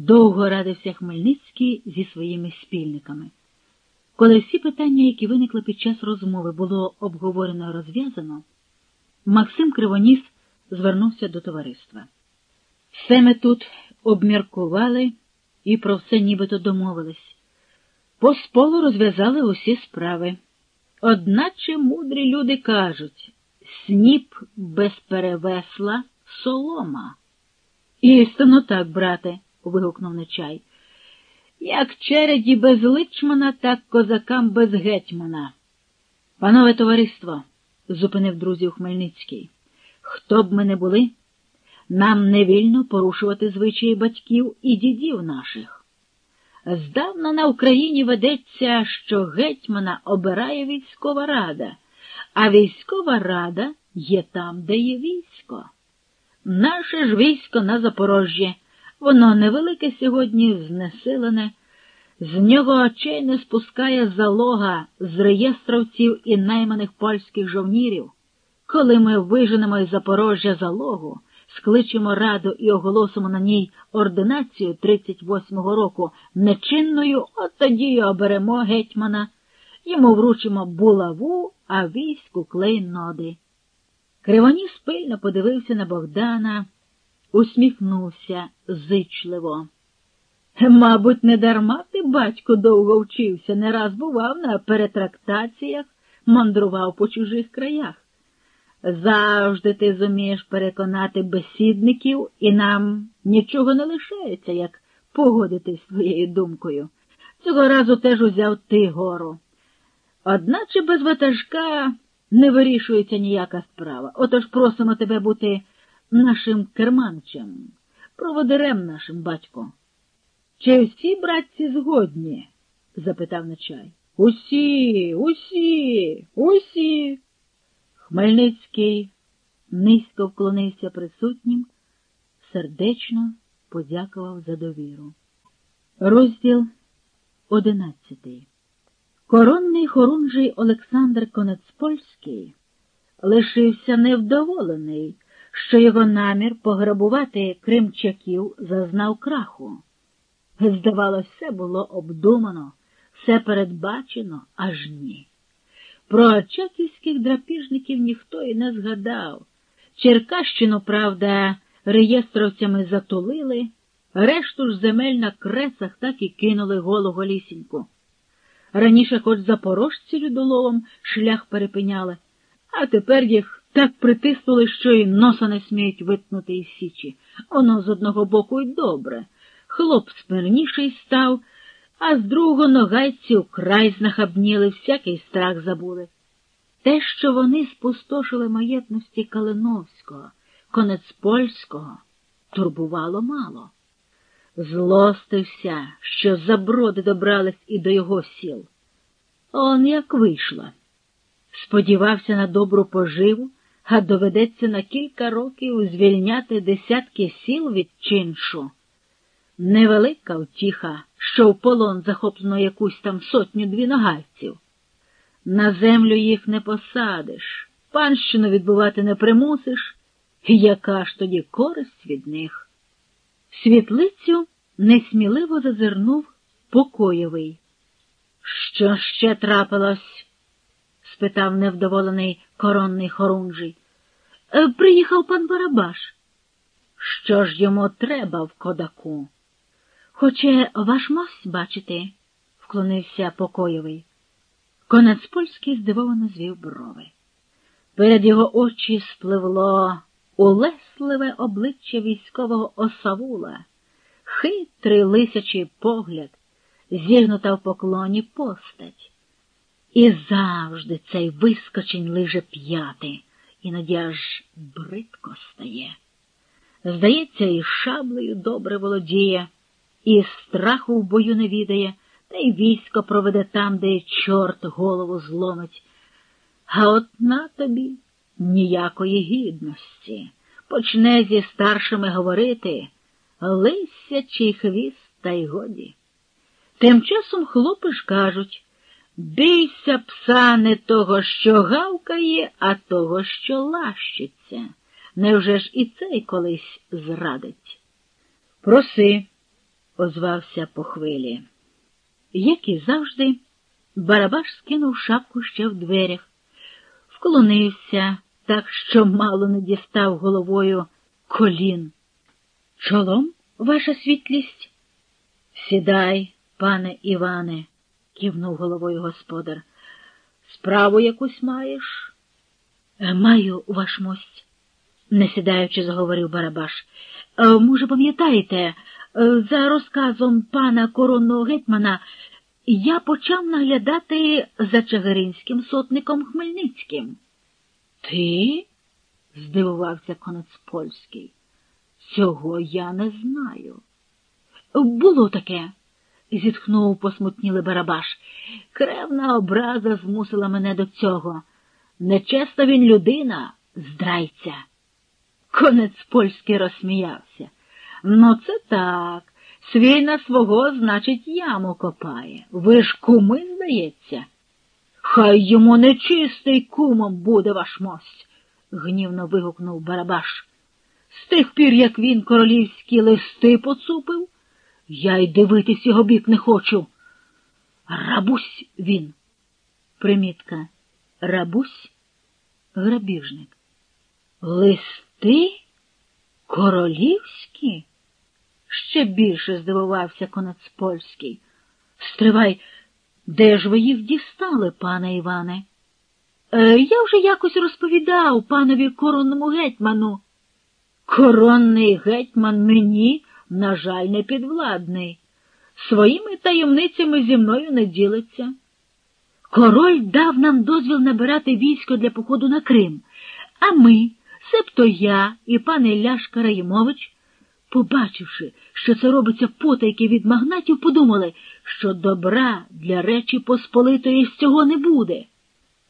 Довго радився Хмельницький зі своїми спільниками. Коли всі питання, які виникли під час розмови, було обговорено і розв'язано, Максим Кривоніс звернувся до товариства. Все ми тут обміркували і про все нібито домовились. По сполу розв'язали усі справи. Одначе мудрі люди кажуть сніп без перевесла солома. Істинно так, брате, вигукнув Нечай. Як череді без личмана, так козакам без гетьмана. Панове товариство, зупинив друзів Хмельницький, хто б ми не були, нам не вільно порушувати звичаї батьків і дідів наших. Здавна на Україні ведеться, що гетьмана обирає військова рада, а військова рада є там, де є військо. Наше ж військо на Запорожжі, воно невелике сьогодні знесилене, з нього очей не спускає залога з реєстровців і найманих польських жовнірів. Коли ми виженемо із Запорожжя залогу, скличемо раду і оголосимо на ній ординацію 38-го року нечинною, от тоді оберемо гетьмана, йому вручимо булаву, а війську клейноди. Кривоніс пильно подивився на Богдана, усміхнувся зичливо. Мабуть, не дарма ти, батько, довго вчився, не раз бував на перетрактаціях, мандрував по чужих краях. Завжди ти зумієш переконати бесідників, і нам нічого не лишається, як погодитись своєю думкою. Цього разу теж узяв ти гору. Одначе без ватажка не вирішується ніяка справа. Отож просимо тебе бути нашим керманчем, проводирем нашим, батько. Чи всі братці згодні? запитав Нечай. Усі, усі, усі. Хмельницький низько вклонився присутнім, сердечно подякував за довіру. Розділ одинадцятий. Коронний хорунжий Олександр Конецпольський лишився невдоволений, що його намір пограбувати кримчаків зазнав краху. Здавалося, все було обдумано, все передбачено, аж ні. Про очаківських драпіжників ніхто і не згадав. Черкащину, правда, реєстровцями затулили, решту ж земель на кресах так і кинули голого лісіньку. Раніше хоч запорожці людоловом шлях перепиняли, а тепер їх так притиснули, що й носа не сміють витнути із січі. Воно з одного боку й добре. Хлоп смирніший став, а з другого ногайці вкрай знахабніли, всякий страх забули. Те, що вони спустошили маєтності Калиновського, конець польського, турбувало мало. Злостився, що заброди добрались і до його сіл. Он як вийшло. Сподівався на добру поживу, а доведеться на кілька років звільняти десятки сіл від чиншу. Невелика втіха, що в полон захоплено якусь там сотню дві ногайців. На землю їх не посадиш, панщину відбувати не примусиш, яка ж тоді користь від них? світлицю несміливо зазирнув покоєвий. Що ще трапилось? спитав невдоволений коронний хорунжий. «Е, приїхав пан Барабаш. Що ж йому треба в кодаку? Хоче ваш мость бачити, вклонився покоєвий. Конець польський здивовано звів брови. Перед його очі спливло улесливе обличчя військового осавула, хитрий лисячий погляд, зігнута в поклоні постать. І завжди цей вискочень лиже п'яти, іноді аж бридко стає. Здається, і шаблею добре володіє, і страху в бою не відає, та й військо проведе там, де чорт голову зломить. А от на тобі ніякої гідності. Почне зі старшими говорити лисячий хвіст та й годі. Тим часом хлопи ж кажуть бійся пса не того, що гавкає, а того, що лащиться. Невже ж і цей колись зрадить? Проси, озвався по хвилі. Як і завжди, Барабаш скинув шапку ще в дверях, вклонився так, що мало не дістав головою колін. Чолом, ваша світлість? Сідай, пане Іване, кивнув головою господар. Справу якусь маєш? «Е, Маю, ваш мость, не сідаючи, заговорив Барабаш. «Е, Може, пам'ятаєте, е, за розказом пана коронного гетьмана я почав наглядати за чагаринським сотником Хмельницьким. Ти? здивувався конець польський. Цього я не знаю. Було таке, зітхнув посмутнілий Барабаш. Кревна образа змусила мене до цього. Нечесна він людина, здрайця. Конець польський розсміявся. Ну, це так. Свій на свого, значить, яму копає. Ви ж куми, здається. Хай йому нечистий кумом буде ваш мость, гнівно вигукнув Барабаш. З тих пір, як він королівські листи поцупив, я й дивитись його бік не хочу. Рабусь він. Примітка. Рабусь грабіжник. Листи? Королівські? Ще більше здивувався конець польський. Стривай, де ж ви їх дістали, пане Іване? Е, я вже якось розповідав панові коронному гетьману. Коронний гетьман мені, на жаль, не підвладний. Своїми таємницями зі мною не ділиться. Король дав нам дозвіл набирати військо для походу на Крим, а ми, себто я і пан Ілляш Караїмович, побачивши, що це робиться потайки від магнатів, подумали, що добра для Речі Посполитої з цього не буде.